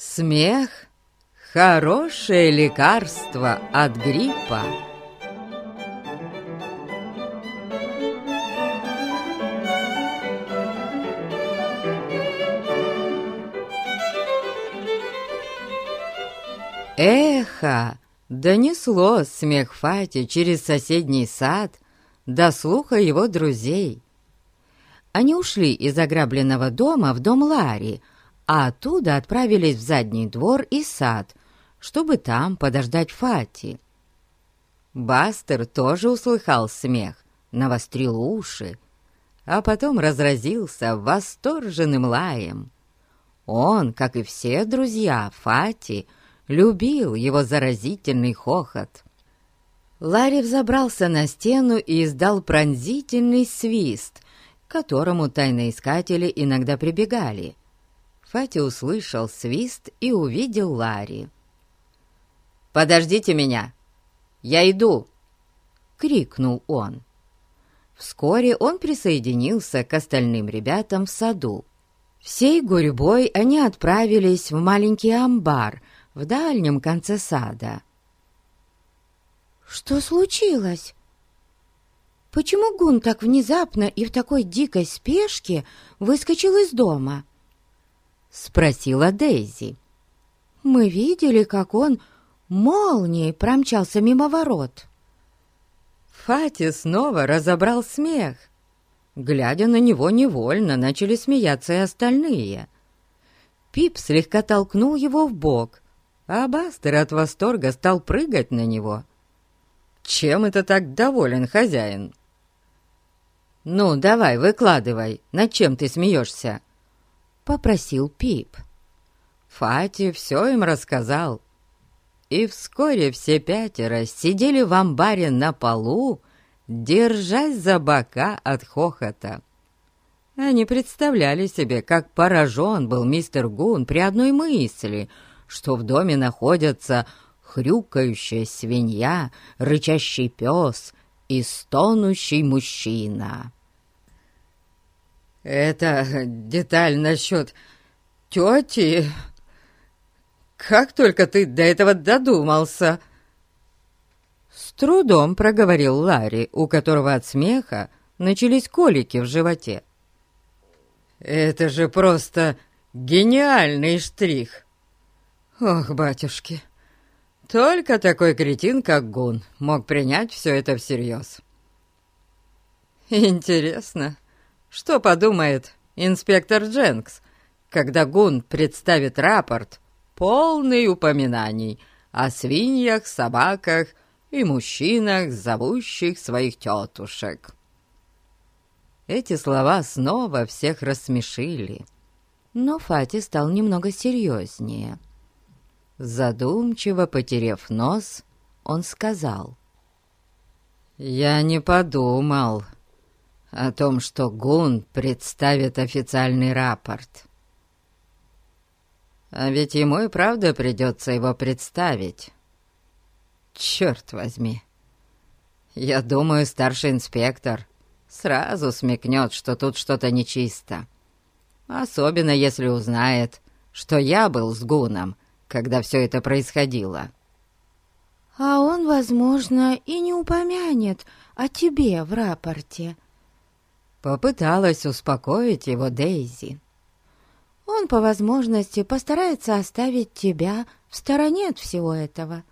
Смех — хорошее лекарство от гриппа. Эхо донесло смех Фати через соседний сад до слуха его друзей. Они ушли из ограбленного дома в дом Ларри, а оттуда отправились в задний двор и сад, чтобы там подождать Фати. Бастер тоже услыхал смех, навострил уши, а потом разразился восторженным лаем. Он, как и все друзья Фати, любил его заразительный хохот. Ларри взобрался на стену и издал пронзительный свист, к которому тайноискатели иногда прибегали — Фати услышал свист и увидел Ларри. «Подождите меня! Я иду!» — крикнул он. Вскоре он присоединился к остальным ребятам в саду. Всей гурьбой они отправились в маленький амбар в дальнем конце сада. «Что случилось? Почему Гун так внезапно и в такой дикой спешке выскочил из дома?» — спросила Дейзи. «Мы видели, как он молнией промчался мимо ворот». Фати снова разобрал смех. Глядя на него невольно, начали смеяться и остальные. Пип слегка толкнул его в бок, а Бастер от восторга стал прыгать на него. «Чем это так доволен хозяин?» «Ну, давай, выкладывай, над чем ты смеешься?» Попросил Пип. Фати все им рассказал. И вскоре все пятеро сидели в амбаре на полу, держась за бока от хохота. Они представляли себе, как поражен был мистер Гун при одной мысли, что в доме находятся хрюкающая свинья, рычащий пес и стонущий мужчина. «Это деталь насчет тети? Как только ты до этого додумался!» С трудом проговорил Ларри, у которого от смеха начались колики в животе. «Это же просто гениальный штрих! Ох, батюшки, только такой кретин, как Гун, мог принять все это всерьез. Интересно, что подумает инспектор Дженкс, когда Гун представит рапорт, полный упоминаний о свиньях, собаках и мужчинах, зовущих своих тетушек? Эти слова снова всех рассмешили, но Фати стал немного серьезнее. Задумчиво потерев нос, он сказал. «Я не подумал, о том, что Гун представит официальный рапорт. А ведь ему и правда придется его представить. Черт возьми. Я думаю, старший инспектор сразу смекнет, что тут что-то нечисто. Особенно если узнает, что я был с Гуном, когда все это происходило. А он, возможно, и не упомянет о тебе в рапорте, Попыталась успокоить его Дейзи. «Он по возможности постарается оставить тебя в стороне от всего этого.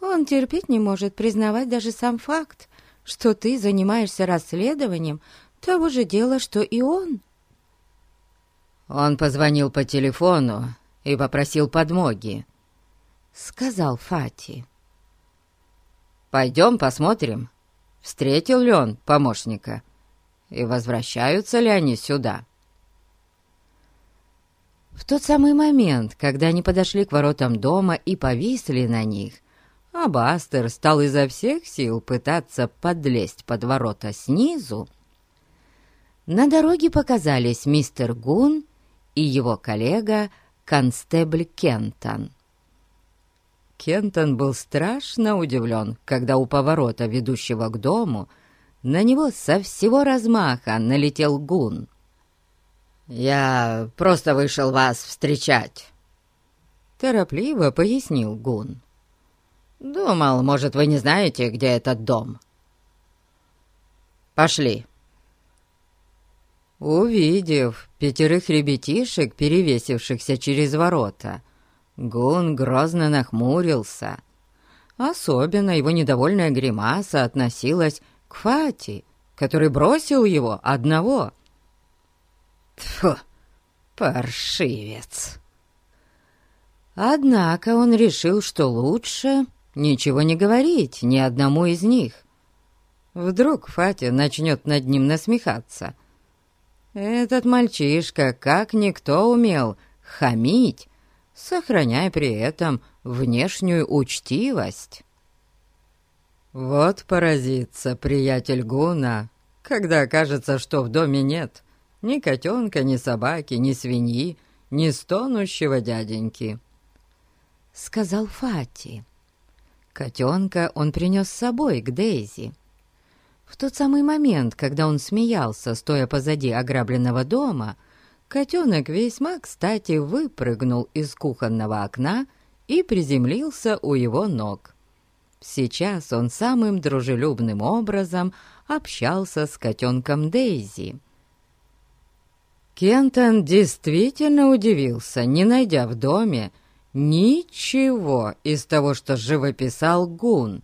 Он терпеть не может признавать даже сам факт, что ты занимаешься расследованием того же дела, что и он». «Он позвонил по телефону и попросил подмоги», — сказал Фати. «Пойдем посмотрим, встретил ли он помощника» и возвращаются ли они сюда. В тот самый момент, когда они подошли к воротам дома и повисли на них, а Бастер стал изо всех сил пытаться подлезть под ворота снизу, на дороге показались мистер Гун и его коллега констебль Кентон. Кентон был страшно удивлен, когда у поворота, ведущего к дому, на него со всего размаха налетел гун. «Я просто вышел вас встречать», торопливо пояснил Гун. «Думал, может, вы не знаете, где этот дом?» «Пошли». Увидев пятерых ребятишек, перевесившихся через ворота, Гун грозно нахмурился. Особенно его недовольная гримаса относилась к Фати, который бросил его одного. Тьфу, паршивец! Однако он решил, что лучше ничего не говорить ни одному из них. Вдруг Фатя начнет над ним насмехаться. Этот мальчишка, как никто умел, хамить, сохраняя при этом внешнюю учтивость. Вот поразится приятель Гуна, когда окажется, что в доме нет ни котенка, ни собаки, ни свиньи, ни стонущего дяденьки. Сказал Фати. Котенка он принес с собой к Дейзи. В тот самый момент, когда он смеялся, стоя позади ограбленного дома, котенок весьма кстати выпрыгнул из кухонного окна и приземлился у его ног. Сейчас он самым дружелюбным образом общался с котенком Дейзи. Кентон действительно удивился, не найдя в доме ничего из того, что живописал Гун.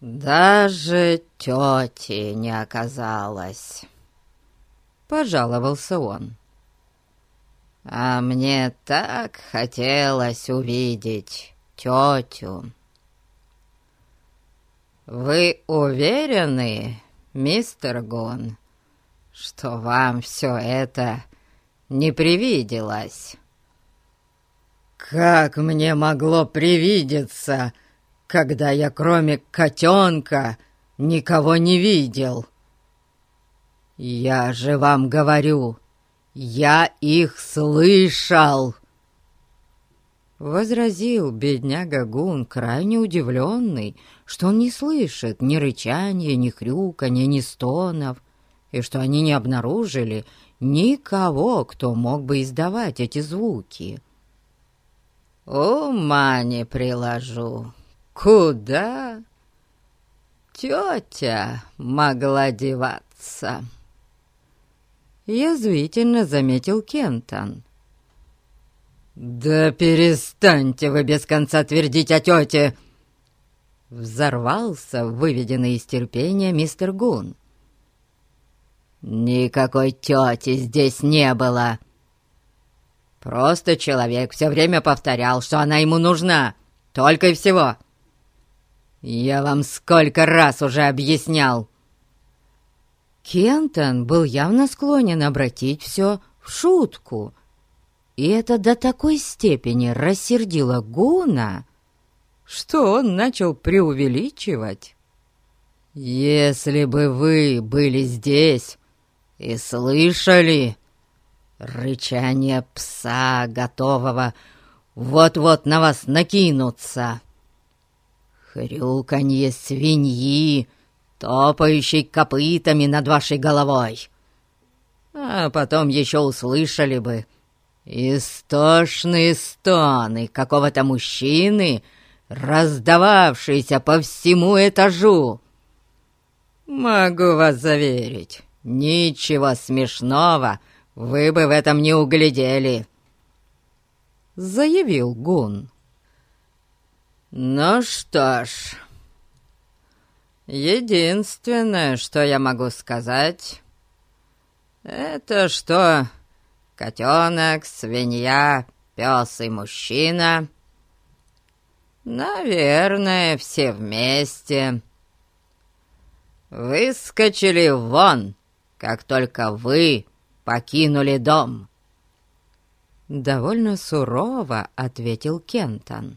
«Даже тети не оказалось», — пожаловался он. «А мне так хотелось увидеть тетю». «Вы уверены, мистер Гун, что вам все это не привиделось?» «Как мне могло привидеться, когда я кроме котенка никого не видел?» «Я же вам говорю, я их слышал!» Возразил бедняга Гун, крайне удивленный, что он не слышит ни рычания, ни хрюканья, ни стонов, и что они не обнаружили никого, кто мог бы издавать эти звуки. «Ума не приложу. Куда тетя могла деваться?» Язвительно заметил Кентон. «Да перестаньте вы без конца твердить о тете!» Взорвался выведенный из терпения мистер Гун. «Никакой тети здесь не было!» Просто человек все время повторял, что она ему нужна, только и всего. Я вам сколько раз уже объяснял. Кентон был явно склонен обратить все в шутку, и это до такой степени рассердило Гуна, что он начал преувеличивать. «Если бы вы были здесь и слышали рычание пса, готового вот-вот на вас накинуться, хрюканье свиньи, топающей копытами над вашей головой, а потом еще услышали бы истошные стоны какого-то мужчины, раздававшиеся по всему этажу. Могу вас заверить, ничего смешного вы бы в этом не углядели», — заявил Гун. «Ну что ж, единственное, что я могу сказать, это что котенок, свинья, пес и мужчина, наверное, все вместе, выскочили вон, как только вы покинули дом!» Довольно сурово ответил Кентон.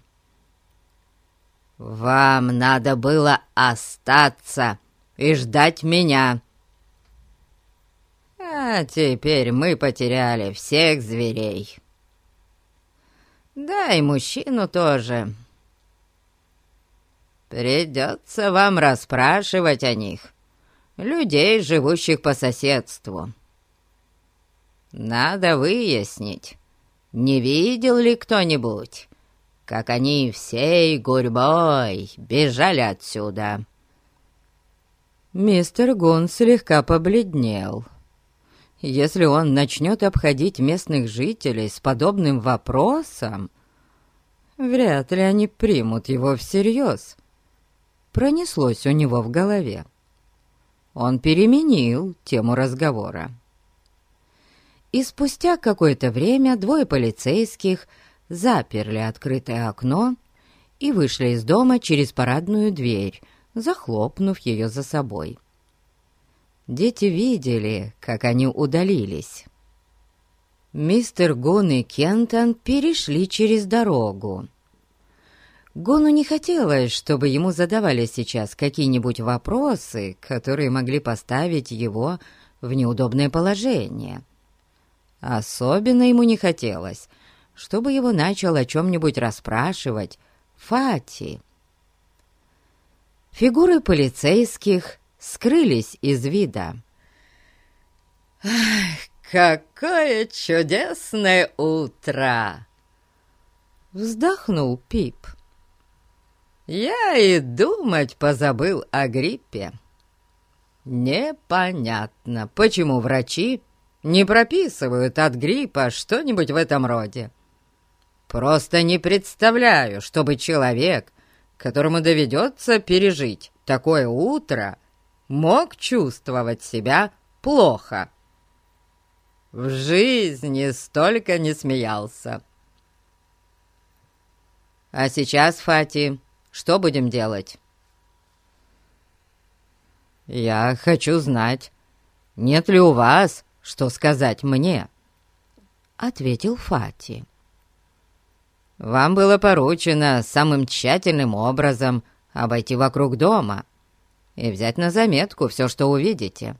«Вам надо было остаться и ждать меня. А теперь мы потеряли всех зверей. Да и мужчину тоже. Придется вам расспрашивать о них, людей, живущих по соседству». Надо выяснить, не видел ли кто-нибудь, как они всей гурьбой бежали отсюда?» Мистер Гун слегка побледнел. Если он начнет обходить местных жителей с подобным вопросом, вряд ли они примут его всерьез. Пронеслось у него в голове. Он переменил тему разговора. И спустя какое-то время двое полицейских заперли открытое окно и вышли из дома через парадную дверь, захлопнув ее за собой. Дети видели, как они удалились. Мистер Гун и Кентон перешли через дорогу. Гону не хотелось, чтобы ему задавали сейчас какие-нибудь вопросы, которые могли поставить его в неудобное положение. Особенно ему не хотелось, чтобы его начал о чем-нибудь расспрашивать Фати. Фигуры полицейских скрылись из вида. «Ах, какое чудесное утро!» Вздохнул Пип. «Я и думать позабыл о гриппе. Непонятно, почему врачи не прописывают от гриппа что-нибудь в этом роде. Просто не представляю, чтобы человек, которому доведется пережить такое утро, мог чувствовать себя плохо. В жизни столько не смеялся. А сейчас, Фати, что будем делать? Я хочу знать, нет ли у вас что сказать мне? Ответил Фати. Вам было поручено самым тщательным образом обойти вокруг дома и взять на заметку все, что увидите.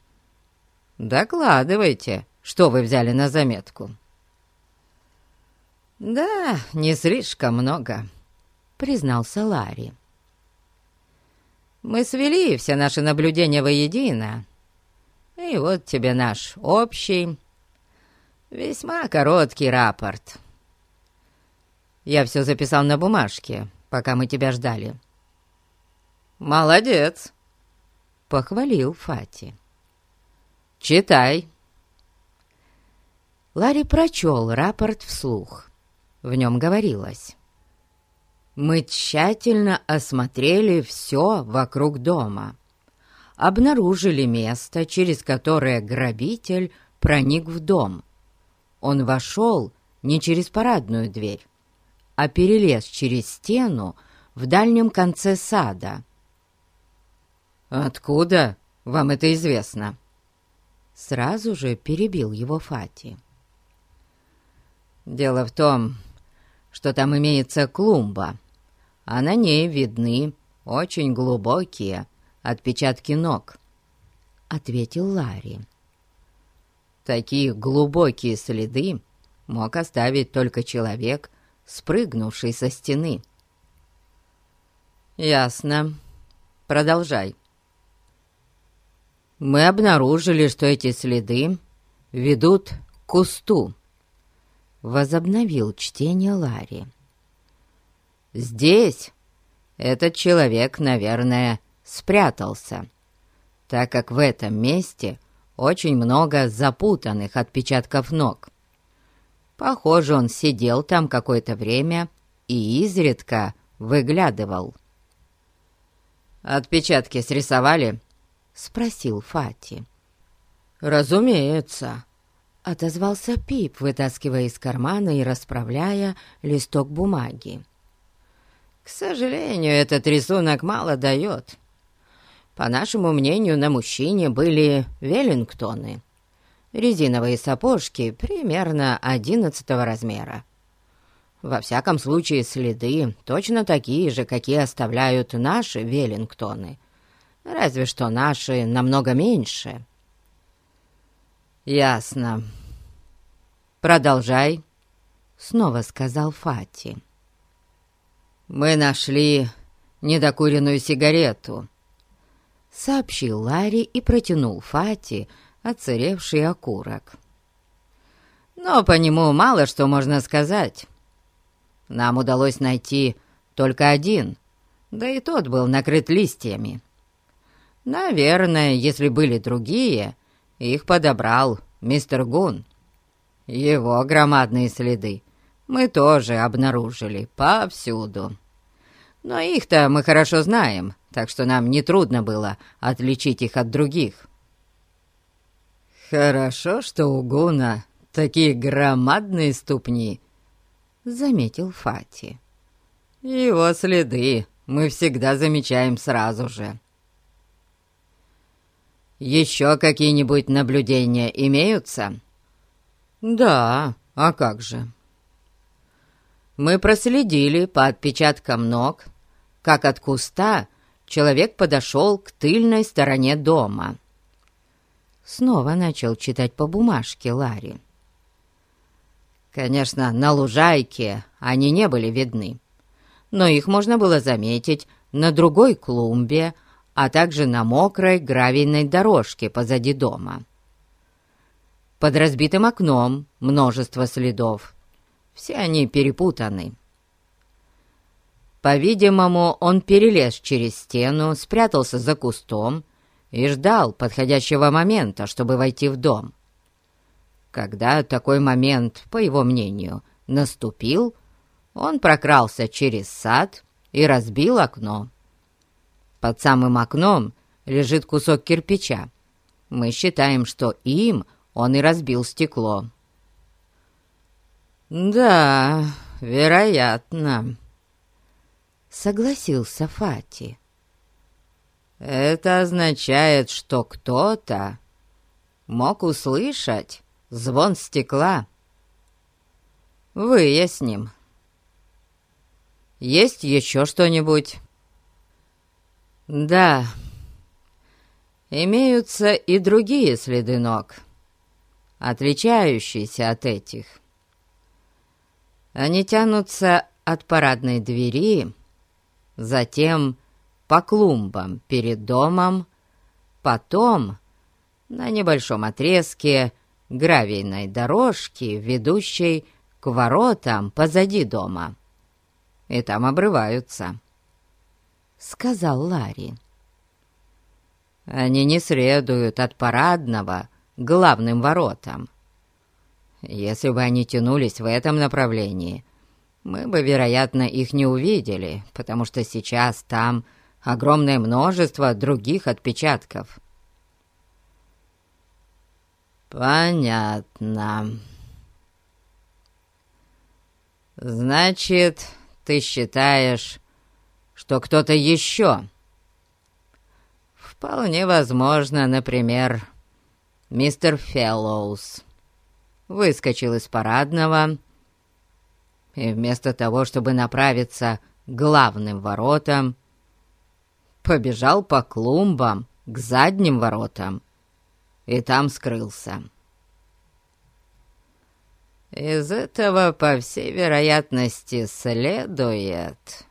Докладывайте, что вы взяли на заметку». «Да, не слишком много», — признался Ларри. «Мы свели все наши наблюдения воедино, и вот тебе наш общий, весьма короткий рапорт. Я все записал на бумажке, пока мы тебя ждали». «Молодец!» Похвалил Фати. «Читай». Ларри прочел рапорт вслух. В нем говорилось. «Мы тщательно осмотрели все вокруг дома. Обнаружили место, через которое грабитель проник в дом. Он вошел не через парадную дверь, а перелез через стену в дальнем конце сада, «Откуда вам это известно?» Сразу же перебил его Фати. «Дело в том, что там имеется клумба, а на ней видны очень глубокие отпечатки ног», — ответил Ларри. «Такие глубокие следы мог оставить только человек, спрыгнувший со стены». «Ясно. Продолжай». Мы обнаружили, что эти следы ведут к кусту. Возобновил чтение Ларри. Здесь этот человек, наверное, спрятался, так как в этом месте очень много запутанных отпечатков ног. Похоже, он сидел там какое-то время и изредка выглядывал. «Отпечатки срисовали?» — спросил Фати. «Разумеется», — отозвался Пип, вытаскивая из кармана и расправляя листок бумаги. «К сожалению, этот рисунок мало дает. По нашему мнению, на мужчине были веллингтоны, резиновые сапожки примерно одиннадцатого размера. Во всяком случае, следы точно такие же, какие оставляют наши веллингтоны разве что наши намного меньше». «Ясно. Продолжай», — снова сказал Фати. «Мы нашли недокуренную сигарету», — сообщил Ларри и протянул Фати оцаревший окурок. но по нему мало что можно сказать. Нам удалось найти только один, да и тот был накрыт листьями. Наверное, если были другие, их подобрал мистер Гун. Его громадные следы мы тоже обнаружили повсюду. Но их-то мы хорошо знаем, так что нам нетрудно было отличить их от других. Хорошо, что у Гуна такие громадные ступни, заметил Фати. Его следы мы всегда замечаем сразу же. Еще какие-нибудь наблюдения имеются? Да, а как же? Мы проследили по отпечаткам ног, как от куста человек подошел к тыльной стороне дома. Снова начал читать по бумажке Ларри. Конечно, на лужайке они не были видны, но их можно было заметить на другой клумбе, а также на мокрой гравийной дорожке позади дома. Под разбитым окном множество следов. Все они перепутаны. По-видимому, он перелез через стену, спрятался за кустом и ждал подходящего момента, чтобы войти в дом. Когда такой момент, по его мнению, наступил, он прокрался через сад и разбил окно. Под самым окном лежит кусок кирпича. Мы считаем, что им он и разбил стекло. «Да, вероятно», согласился Фати. «Это означает, что кто-то мог услышать звон стекла. Выясним. Есть еще что-нибудь?» «Да, имеются и другие следы ног, отличающиеся от этих. Они тянутся от парадной двери затем по клумбам перед домом, потом на небольшом отрезке гравийной дорожки, ведущей к воротам позади дома. И там обрываются, — сказал Ларри. Они не следуют от парадного главным воротам. Если бы они тянулись в этом направлении, мы бы, вероятно, их не увидели, потому что сейчас там огромное множество других отпечатков. Понятно. Значит, ты считаешь, что кто-то еще? Вполне возможно, например, мистер Феллоус выскочил из парадного и вместо того, чтобы направиться главным воротам, побежал по клумбам к задним воротам и там скрылся. Из этого, по всей вероятности, следует,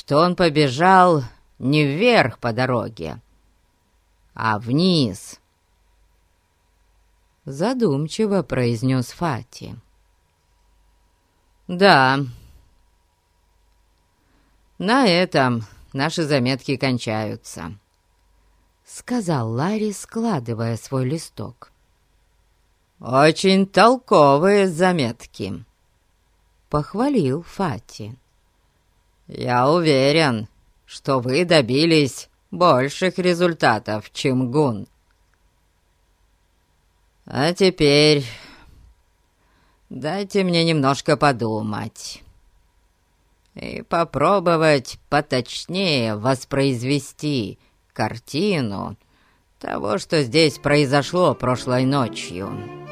что он побежал не вверх по дороге, а вниз. Задумчиво произнес Фати. «Да. На этом наши заметки кончаются», — сказал Ларри, складывая свой листок. «Очень толковые заметки», — похвалил Фати. «Я уверен, что вы добились больших результатов, чем Гун. А теперь Дайте мне немножко подумать и попробовать поточнее воспроизвести картину того, что здесь произошло прошлой ночью».